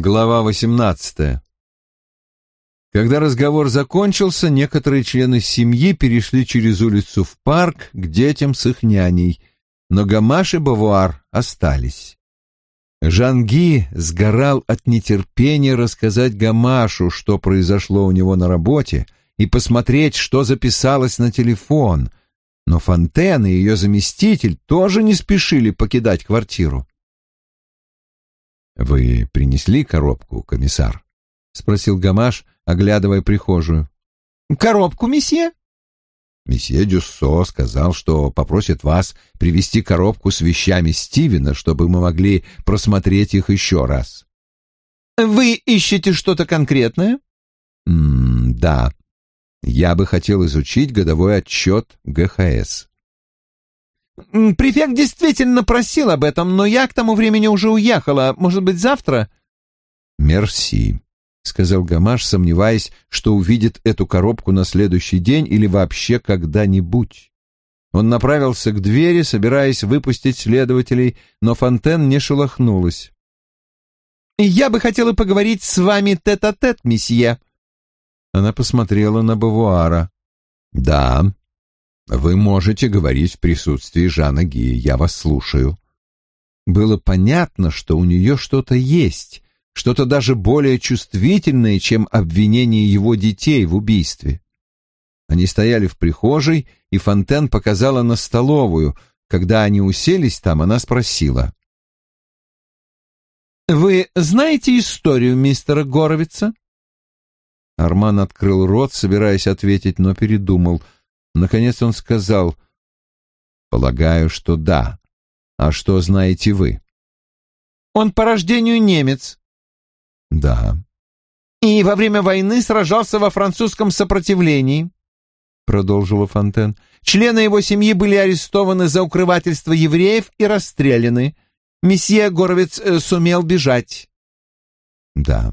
Глава 18. Когда разговор закончился, некоторые члены семьи перешли через улицу в парк к детям с их няней, но Гамаш и Бавуар остались. Жанги сгорал от нетерпения рассказать Гамашу, что произошло у него на работе, и посмотреть, что записалось на телефон, но Фонтен и ее заместитель тоже не спешили покидать квартиру. «Вы принесли коробку, комиссар?» — спросил Гамаш, оглядывая прихожую. «Коробку, месье?» Месье Дюссо сказал, что попросит вас привезти коробку с вещами Стивена, чтобы мы могли просмотреть их еще раз. «Вы ищете что-то конкретное?» М «Да. Я бы хотел изучить годовой отчет ГХС». Префект действительно просил об этом, но я к тому времени уже уехала. Может быть, завтра? Мерси, сказал Гамаш, сомневаясь, что увидит эту коробку на следующий день или вообще когда-нибудь. Он направился к двери, собираясь выпустить следователей, но Фонтен не шелохнулась. «Я бы хотела поговорить с вами тет-а-тет, -тет, месье». Она посмотрела на Бавуара. «Да, вы можете говорить в присутствии Жана Ги, я вас слушаю. Было понятно, что у нее что-то есть, что-то даже более чувствительное, чем обвинение его детей в убийстве. Они стояли в прихожей, и Фонтен показала на столовую. Когда они уселись там, она спросила. «Вы знаете историю мистера Горовица?» Арман открыл рот, собираясь ответить, но передумал — Наконец он сказал, «Полагаю, что да. А что знаете вы?» «Он по рождению немец». «Да». «И во время войны сражался во французском сопротивлении», — продолжила Фонтен. «Члены его семьи были арестованы за укрывательство евреев и расстреляны. Месье Горовец э, сумел бежать». «Да,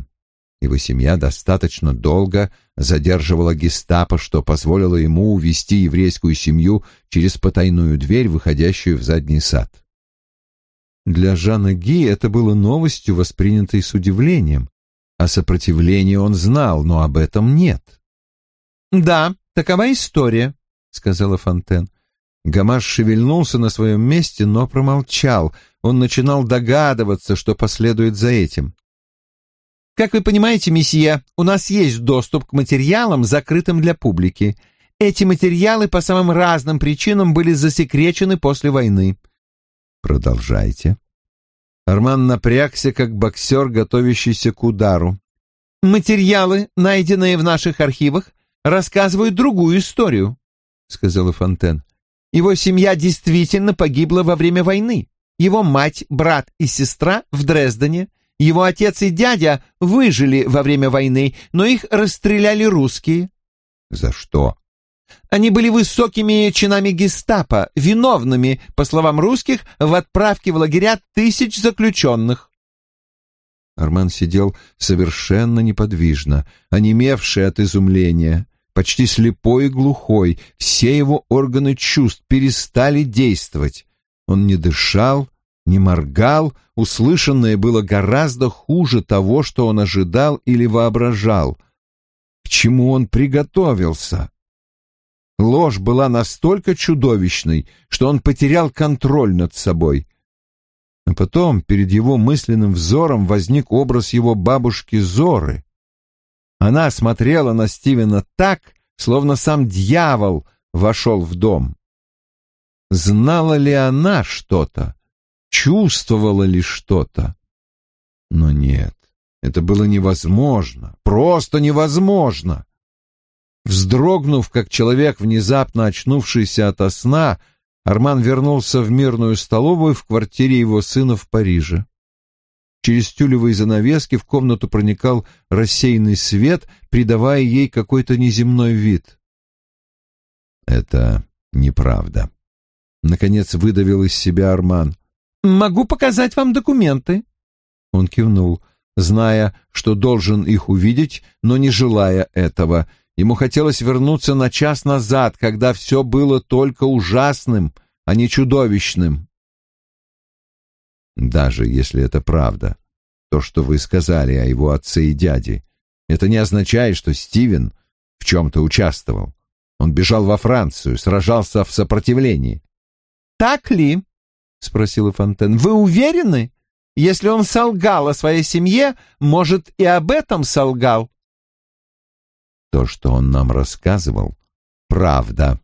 его семья достаточно долго задерживала гестапо, что позволило ему увести еврейскую семью через потайную дверь, выходящую в задний сад. Для Жана Ги это было новостью, воспринятой с удивлением. О сопротивлении он знал, но об этом нет. «Да, такова история», — сказала Фонтен. Гамаш шевельнулся на своем месте, но промолчал. Он начинал догадываться, что последует за этим. Как вы понимаете, месье, у нас есть доступ к материалам, закрытым для публики. Эти материалы по самым разным причинам были засекречены после войны. Продолжайте. Арман напрягся, как боксер, готовящийся к удару. Материалы, найденные в наших архивах, рассказывают другую историю, сказала Фонтен. Его семья действительно погибла во время войны. Его мать, брат и сестра в Дрездене его отец и дядя выжили во время войны, но их расстреляли русские. За что? Они были высокими чинами гестапо, виновными, по словам русских, в отправке в лагеря тысяч заключенных. Арман сидел совершенно неподвижно, онемевший от изумления, почти слепой и глухой, все его органы чувств перестали действовать. Он не дышал, не моргал, услышанное было гораздо хуже того, что он ожидал или воображал. К чему он приготовился? Ложь была настолько чудовищной, что он потерял контроль над собой. А потом перед его мысленным взором возник образ его бабушки Зоры. Она смотрела на Стивена так, словно сам дьявол вошел в дом. Знала ли она что-то? Чувствовала ли что-то. Но нет, это было невозможно, просто невозможно. Вздрогнув, как человек, внезапно очнувшийся ото сна, Арман вернулся в мирную столовую в квартире его сына в Париже. Через тюлевые занавески в комнату проникал рассеянный свет, придавая ей какой-то неземной вид. «Это неправда», — наконец выдавил из себя Арман. «Могу показать вам документы». Он кивнул, зная, что должен их увидеть, но не желая этого. Ему хотелось вернуться на час назад, когда все было только ужасным, а не чудовищным. Даже если это правда, то, что вы сказали о его отце и дяде. Это не означает, что Стивен в чем-то участвовал. Он бежал во Францию, сражался в сопротивлении. «Так ли?» — спросила Фонтен. «Вы уверены? Если он солгал о своей семье, может, и об этом солгал?» То, что он нам рассказывал, правда.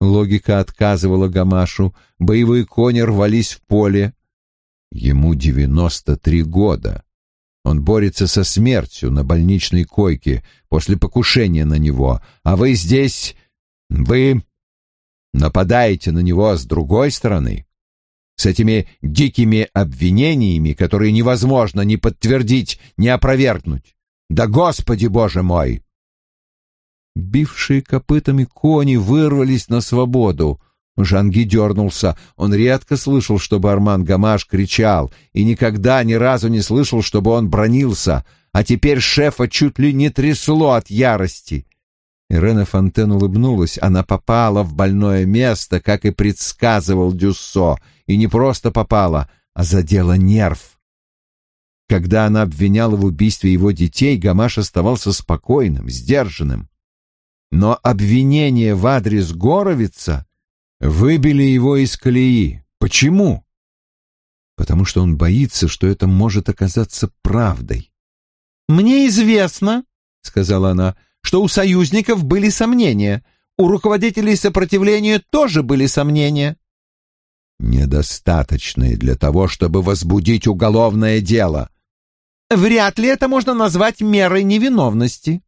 Логика отказывала Гамашу, боевые кони рвались в поле. Ему девяносто три года. Он борется со смертью на больничной койке после покушения на него, а вы здесь... вы нападаете на него с другой стороны, с этими дикими обвинениями, которые невозможно ни подтвердить, ни опровергнуть. Да, Господи Боже мой! Бившие копытами кони вырвались на свободу. Жанги дернулся. Он редко слышал, чтобы Арман Гамаш кричал, и никогда ни разу не слышал, чтобы он бронился, а теперь шефа чуть ли не трясло от ярости. Ирена Фонтен улыбнулась. Она попала в больное место, как и предсказывал Дюссо, и не просто попала, а задела нерв. Когда она обвиняла в убийстве его детей, Гамаш оставался спокойным, сдержанным. Но обвинение в адрес Горовица выбили его из колеи. Почему? Потому что он боится, что это может оказаться правдой. «Мне известно», — сказала она, — «что у союзников были сомнения. У руководителей сопротивления тоже были сомнения». «Недостаточные для того, чтобы возбудить уголовное дело». «Вряд ли это можно назвать мерой невиновности».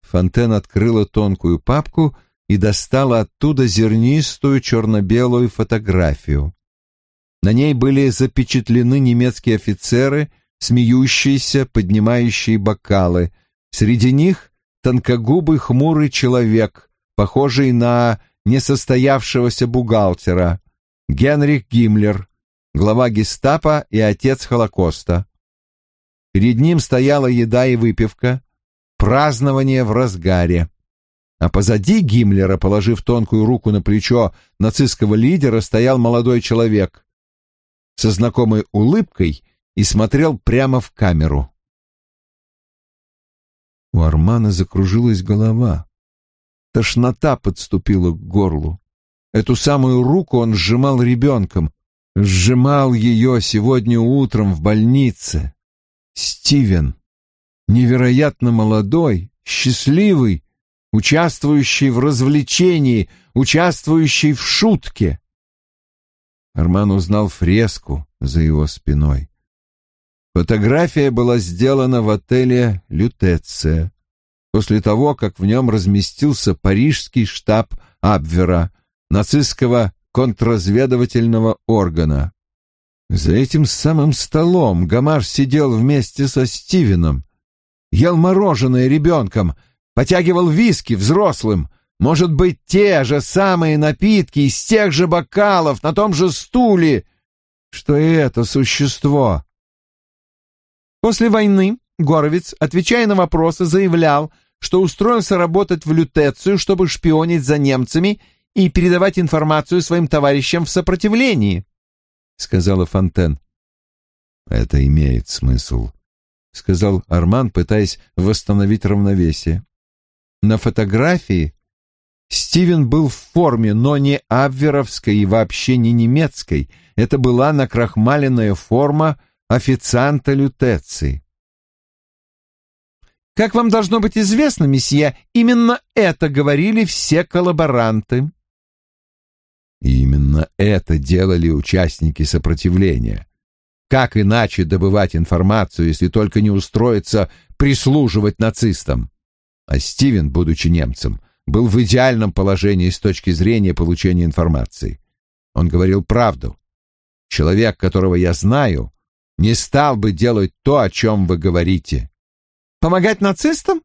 Фонтен открыла тонкую папку и достала оттуда зернистую черно-белую фотографию. На ней были запечатлены немецкие офицеры, смеющиеся, поднимающие бокалы. Среди них тонкогубый хмурый человек, похожий на несостоявшегося бухгалтера, Генрих Гиммлер, глава гестапо и отец Холокоста. Перед ним стояла еда и выпивка, празднование в разгаре а позади Гиммлера, положив тонкую руку на плечо нацистского лидера, стоял молодой человек со знакомой улыбкой и смотрел прямо в камеру. У Армана закружилась голова. Тошнота подступила к горлу. Эту самую руку он сжимал ребенком, сжимал ее сегодня утром в больнице. Стивен, невероятно молодой, счастливый, участвующий в развлечении, участвующий в шутке. Арман узнал фреску за его спиной. Фотография была сделана в отеле «Лютеция» после того, как в нем разместился парижский штаб Абвера, нацистского контрразведывательного органа. За этим самым столом Гамаш сидел вместе со Стивеном, ел мороженое ребенком — потягивал виски взрослым. Может быть, те же самые напитки из тех же бокалов на том же стуле, что и это существо. После войны Горовец, отвечая на вопросы, заявлял, что устроился работать в лютецию, чтобы шпионить за немцами и передавать информацию своим товарищам в сопротивлении, — сказала Фонтен. — Это имеет смысл, — сказал Арман, пытаясь восстановить равновесие. На фотографии Стивен был в форме, но не абверовской и вообще не немецкой. Это была накрахмаленная форма официанта лютеции. Как вам должно быть известно, месье, именно это говорили все коллаборанты. Именно это делали участники сопротивления. Как иначе добывать информацию, если только не устроиться прислуживать нацистам? а Стивен, будучи немцем, был в идеальном положении с точки зрения получения информации. Он говорил правду. Человек, которого я знаю, не стал бы делать то, о чем вы говорите. Помогать нацистам?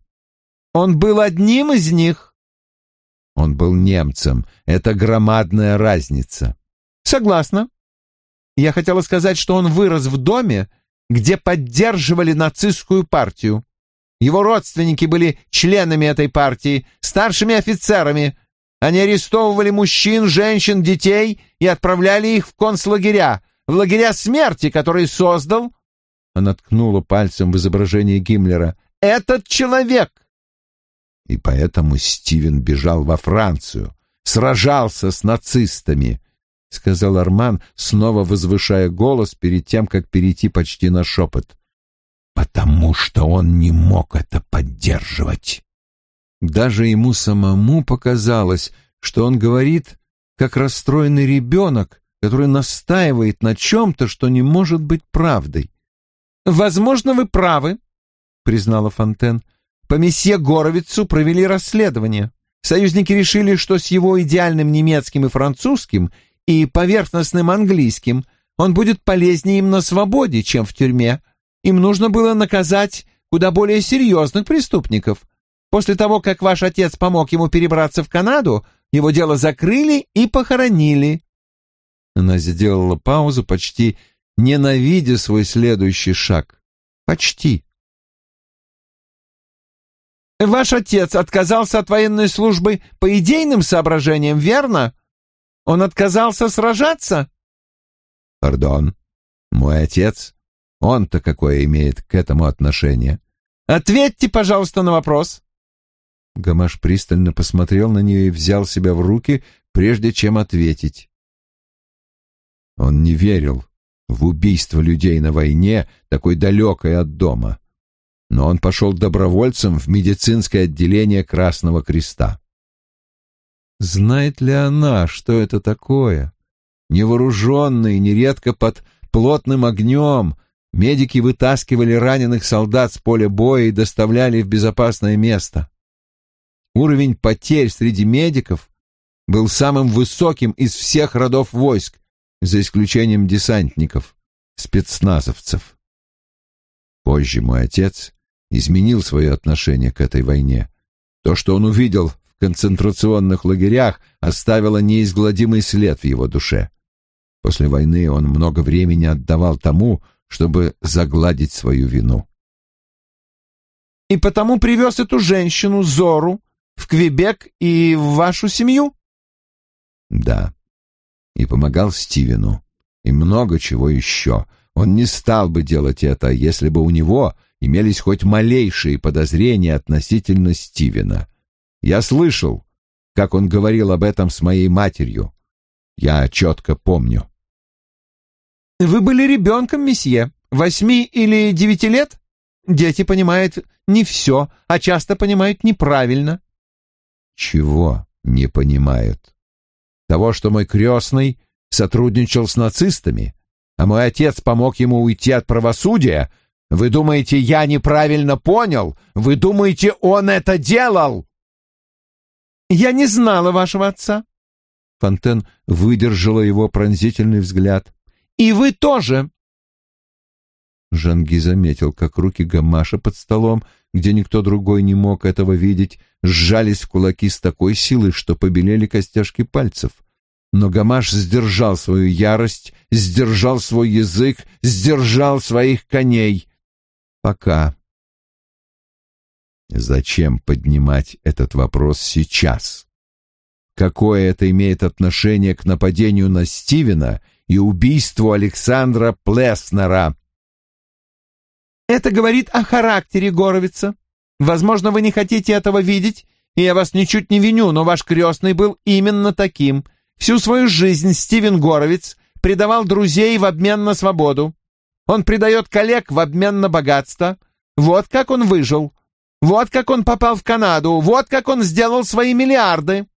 Он был одним из них. Он был немцем. Это громадная разница. Согласна. Я хотела сказать, что он вырос в доме, где поддерживали нацистскую партию. Его родственники были членами этой партии, старшими офицерами. Они арестовывали мужчин, женщин, детей и отправляли их в концлагеря, в лагеря смерти, которые создал, она ткнула пальцем в изображение Гиммлера, — «этот человек!» И поэтому Стивен бежал во Францию, сражался с нацистами, — сказал Арман, снова возвышая голос перед тем, как перейти почти на шепот. «Потому что он не мог это поддерживать». Даже ему самому показалось, что он говорит, как расстроенный ребенок, который настаивает на чем-то, что не может быть правдой. «Возможно, вы правы», — признала Фонтен. «По месье Горовицу провели расследование. Союзники решили, что с его идеальным немецким и французским и поверхностным английским он будет полезнее им на свободе, чем в тюрьме. Им нужно было наказать куда более серьезных преступников. После того, как ваш отец помог ему перебраться в Канаду, его дело закрыли и похоронили. Она сделала паузу, почти ненавидя свой следующий шаг. Почти. Ваш отец отказался от военной службы по идейным соображениям, верно? Он отказался сражаться? Пардон. Мой отец, он-то какое имеет к этому отношение? Ответьте, пожалуйста, на вопрос. Гамаш пристально посмотрел на нее и взял себя в руки, прежде чем ответить. Он не верил в убийство людей на войне, такой далекой от дома. Но он пошел добровольцем в медицинское отделение Красного Креста. Знает ли она, что это такое? Невооруженные, нередко под плотным огнем, медики вытаскивали раненых солдат с поля боя и доставляли в безопасное место. Уровень потерь среди медиков был самым высоким из всех родов войск, за исключением десантников, спецназовцев. Позже мой отец изменил свое отношение к этой войне. То, что он увидел в концентрационных лагерях, оставило неизгладимый след в его душе. После войны он много времени отдавал тому, чтобы загладить свою вину. «И потому привез эту женщину, Зору, в Квебек и в вашу семью?» «Да. И помогал Стивену. И много чего еще. Он не стал бы делать это, если бы у него имелись хоть малейшие подозрения относительно Стивена. Я слышал, как он говорил об этом с моей матерью. Я четко помню». «Вы были ребенком, месье, восьми или девяти лет? Дети понимают не все, а часто понимают неправильно. Чего не понимают? Того, что мой крестный сотрудничал с нацистами, а мой отец помог ему уйти от правосудия? Вы думаете, я неправильно понял? Вы думаете, он это делал? Я не знала вашего отца. Фонтен выдержала его пронзительный взгляд. И вы тоже. Жанги заметил, как руки Гамаша под столом, где никто другой не мог этого видеть, сжались в кулаки с такой силой, что побелели костяшки пальцев. Но Гамаш сдержал свою ярость, сдержал свой язык, сдержал своих коней. Пока. Зачем поднимать этот вопрос сейчас? Какое это имеет отношение к нападению на Стивена и убийству Александра Плеснера? Это говорит о характере Горовица. Возможно, вы не хотите этого видеть, и я вас ничуть не виню, но ваш крестный был именно таким. Всю свою жизнь Стивен Горовиц предавал друзей в обмен на свободу. Он предает коллег в обмен на богатство. Вот как он выжил. Вот как он попал в Канаду. Вот как он сделал свои миллиарды.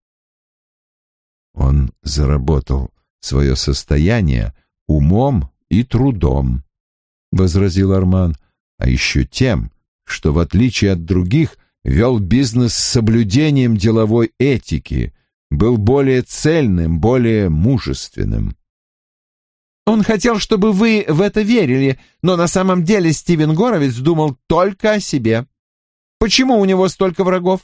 Он заработал свое состояние умом и трудом, — возразил Арман а еще тем, что, в отличие от других, вел бизнес с соблюдением деловой этики, был более цельным, более мужественным. Он хотел, чтобы вы в это верили, но на самом деле Стивен Горовиц думал только о себе. Почему у него столько врагов?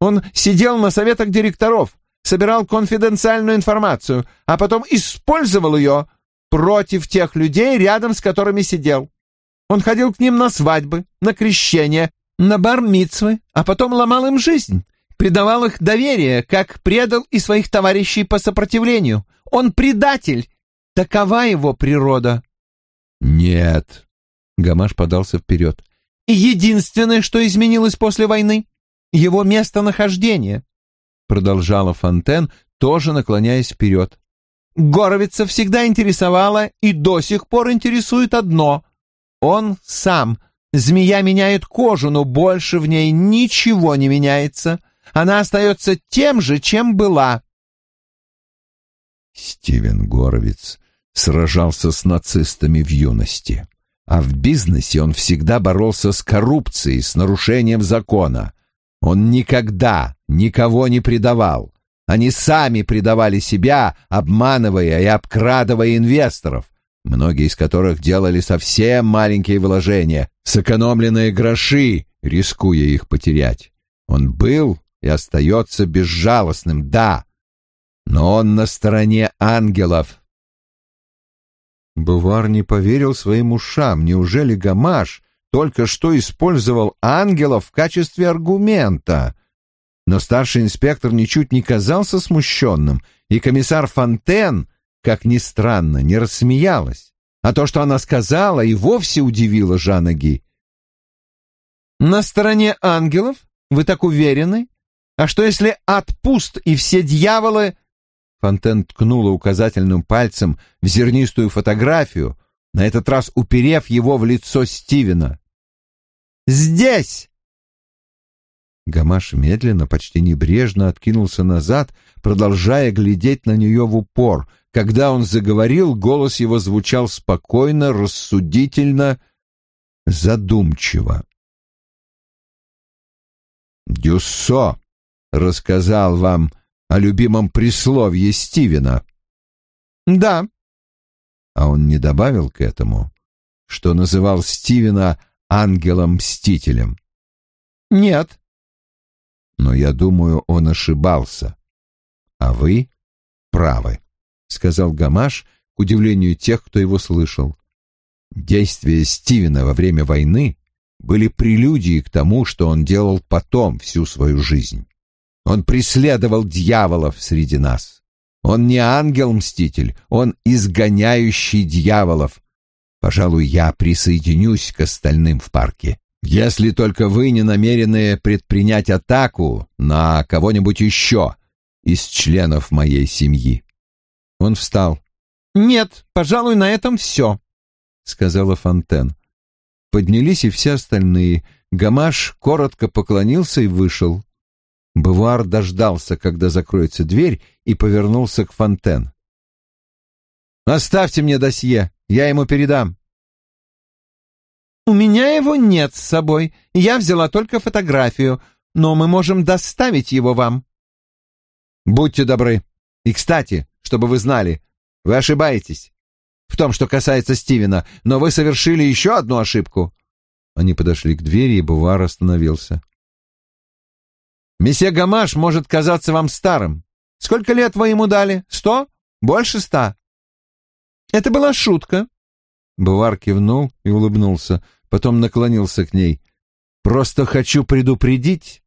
Он сидел на советах директоров, собирал конфиденциальную информацию, а потом использовал ее против тех людей, рядом с которыми сидел. Он ходил к ним на свадьбы, на крещения, на бар-мицвы, а потом ломал им жизнь, предавал их доверие, как предал и своих товарищей по сопротивлению. Он предатель. Такова его природа. Нет, Гамаш подался вперед. «Единственное, что изменилось после войны — его местонахождение», — продолжала Фонтен, тоже наклоняясь вперед. «Горовица всегда интересовало и до сих пор интересует одно — он сам. Змея меняет кожу, но больше в ней ничего не меняется. Она остается тем же, чем была». Стивен Горовиц сражался с нацистами в юности, а в бизнесе он всегда боролся с коррупцией, с нарушением закона. Он никогда никого не предавал. Они сами предавали себя, обманывая и обкрадывая инвесторов, многие из которых делали совсем маленькие вложения, сэкономленные гроши, рискуя их потерять. Он был и остается безжалостным, да, но он на стороне ангелов. Бувар не поверил своим ушам. Неужели Гамаш только что использовал ангелов в качестве аргумента? Но старший инспектор ничуть не казался смущенным, и комиссар Фонтен, как ни странно, не рассмеялась. А то, что она сказала, и вовсе удивило Жанна Ги. «На стороне ангелов? Вы так уверены? А что, если ад пуст, и все дьяволы Фонтен ткнула указательным пальцем в зернистую фотографию, на этот раз уперев его в лицо Стивена. «Здесь!» Гамаш медленно, почти небрежно откинулся назад, продолжая глядеть на нее в упор. Когда он заговорил, голос его звучал спокойно, рассудительно, задумчиво. «Дюссо рассказал вам о любимом присловии Стивена? Да. А он не добавил к этому, что называл Стивена ангелом-мстителем? Нет. Но я думаю, он ошибался. А вы правы, сказал Гамаш к удивлению тех, кто его слышал. Действия Стивена во время войны были прелюдией к тому, что он делал потом всю свою жизнь. Он преследовал дьяволов среди нас. Он не ангел-мститель, он изгоняющий дьяволов. Пожалуй, я присоединюсь к остальным в парке. Если только вы не намерены предпринять атаку на кого-нибудь еще из членов моей семьи. Он встал. «Нет, пожалуй, на этом все», — сказала Фонтен. Поднялись и все остальные. Гамаш коротко поклонился и вышел. Бавуар дождался, когда закроется дверь, и повернулся к Фонтен. «Оставьте мне досье, я ему передам». «У меня его нет с собой, я взяла только фотографию, но мы можем доставить его вам». «Будьте добры. И, кстати, чтобы вы знали, вы ошибаетесь в том, что касается Стивена, но вы совершили еще одну ошибку». Они подошли к двери, и Бувар остановился. Месье Гамаш может казаться вам старым. Сколько лет вы ему дали? Сто? Больше ста?» «Это была шутка». Бувар кивнул и улыбнулся, потом наклонился к ней. «Просто хочу предупредить.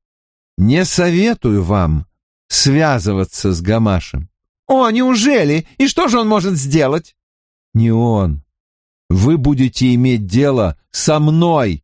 Не советую вам связываться с Гамашем». «О, неужели? И что же он может сделать?» «Не он. Вы будете иметь дело со мной».